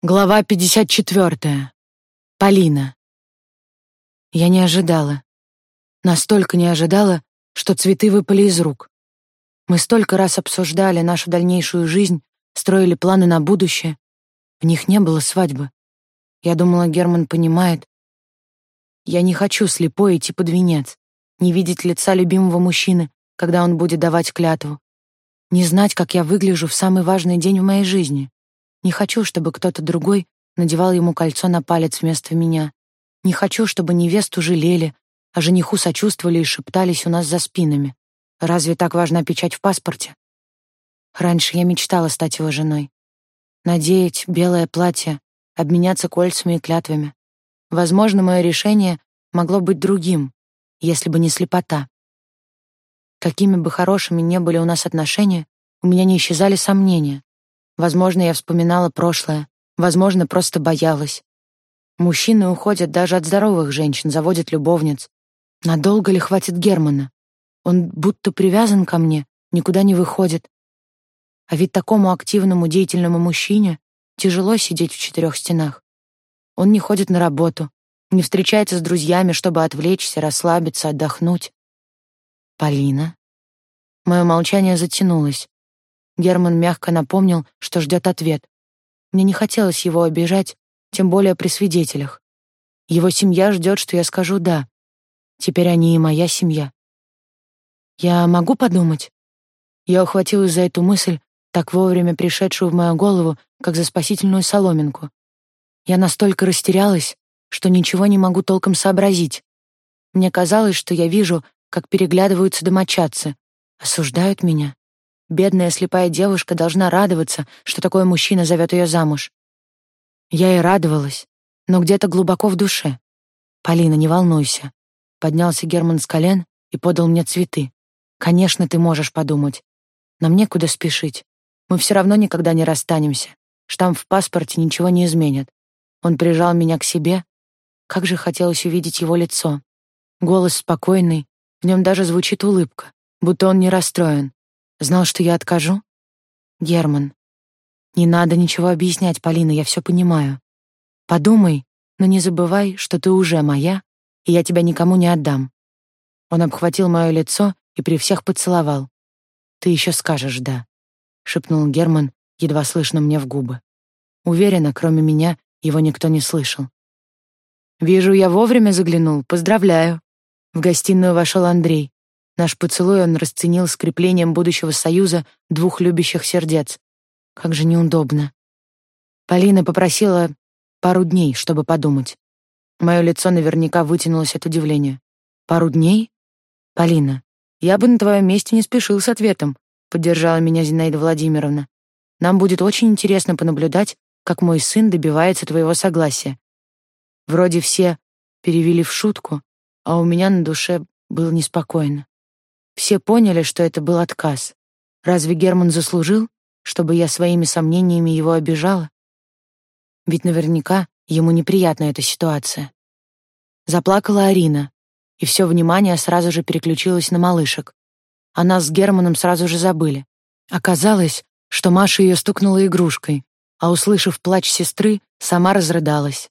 Глава 54. Полина. Я не ожидала. Настолько не ожидала, что цветы выпали из рук. Мы столько раз обсуждали нашу дальнейшую жизнь, строили планы на будущее. В них не было свадьбы. Я думала, Герман понимает. Я не хочу слепой идти под венец, не видеть лица любимого мужчины, когда он будет давать клятву, не знать, как я выгляжу в самый важный день в моей жизни. Не хочу, чтобы кто-то другой надевал ему кольцо на палец вместо меня. Не хочу, чтобы невесту жалели, а жениху сочувствовали и шептались у нас за спинами. Разве так важна печать в паспорте? Раньше я мечтала стать его женой. Надеть белое платье, обменяться кольцами и клятвами. Возможно, мое решение могло быть другим, если бы не слепота. Какими бы хорошими ни были у нас отношения, у меня не исчезали сомнения. Возможно, я вспоминала прошлое, возможно, просто боялась. Мужчины уходят даже от здоровых женщин, заводят любовниц. Надолго ли хватит Германа? Он будто привязан ко мне, никуда не выходит. А ведь такому активному, деятельному мужчине тяжело сидеть в четырех стенах. Он не ходит на работу, не встречается с друзьями, чтобы отвлечься, расслабиться, отдохнуть. Полина. Мое молчание затянулось. Герман мягко напомнил, что ждет ответ. Мне не хотелось его обижать, тем более при свидетелях. Его семья ждет, что я скажу «да». Теперь они и моя семья. Я могу подумать? Я ухватилась за эту мысль, так вовремя пришедшую в мою голову, как за спасительную соломинку. Я настолько растерялась, что ничего не могу толком сообразить. Мне казалось, что я вижу, как переглядываются домочадцы, осуждают меня. Бедная слепая девушка должна радоваться, что такой мужчина зовет ее замуж. Я и радовалась, но где-то глубоко в душе. Полина, не волнуйся. Поднялся Герман с колен и подал мне цветы. Конечно, ты можешь подумать. Нам некуда спешить. Мы все равно никогда не расстанемся. Штамп в паспорте ничего не изменит. Он прижал меня к себе. Как же хотелось увидеть его лицо. Голос спокойный, в нем даже звучит улыбка, будто он не расстроен. Знал, что я откажу? Герман. Не надо ничего объяснять, Полина, я все понимаю. Подумай, но не забывай, что ты уже моя, и я тебя никому не отдам. Он обхватил мое лицо и при всех поцеловал. Ты еще скажешь «да», шепнул Герман, едва слышно мне в губы. Уверена, кроме меня, его никто не слышал. Вижу, я вовремя заглянул. Поздравляю. В гостиную вошел Андрей. Наш поцелуй он расценил скреплением будущего союза двух любящих сердец. Как же неудобно. Полина попросила пару дней, чтобы подумать. Мое лицо наверняка вытянулось от удивления. Пару дней? Полина, я бы на твоем месте не спешил с ответом, поддержала меня Зинаида Владимировна. Нам будет очень интересно понаблюдать, как мой сын добивается твоего согласия. Вроде все перевели в шутку, а у меня на душе было неспокойно. Все поняли, что это был отказ. Разве Герман заслужил, чтобы я своими сомнениями его обижала? Ведь наверняка ему неприятна эта ситуация. Заплакала Арина, и все внимание сразу же переключилось на малышек. А нас с Германом сразу же забыли. Оказалось, что Маша ее стукнула игрушкой, а услышав плач сестры, сама разрыдалась.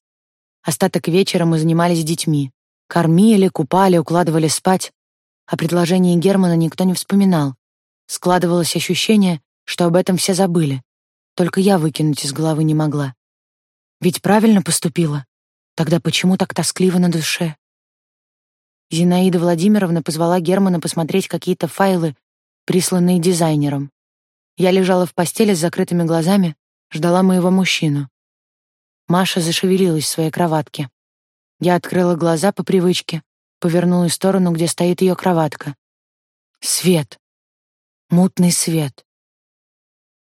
Остаток вечера мы занимались детьми. Кормили, купали, укладывали спать. О предложении Германа никто не вспоминал. Складывалось ощущение, что об этом все забыли. Только я выкинуть из головы не могла. Ведь правильно поступила. Тогда почему так тоскливо на душе? Зинаида Владимировна позвала Германа посмотреть какие-то файлы, присланные дизайнером. Я лежала в постели с закрытыми глазами, ждала моего мужчину. Маша зашевелилась в своей кроватке. Я открыла глаза по привычке, повернула в сторону, где стоит ее кроватка. Свет. Мутный свет.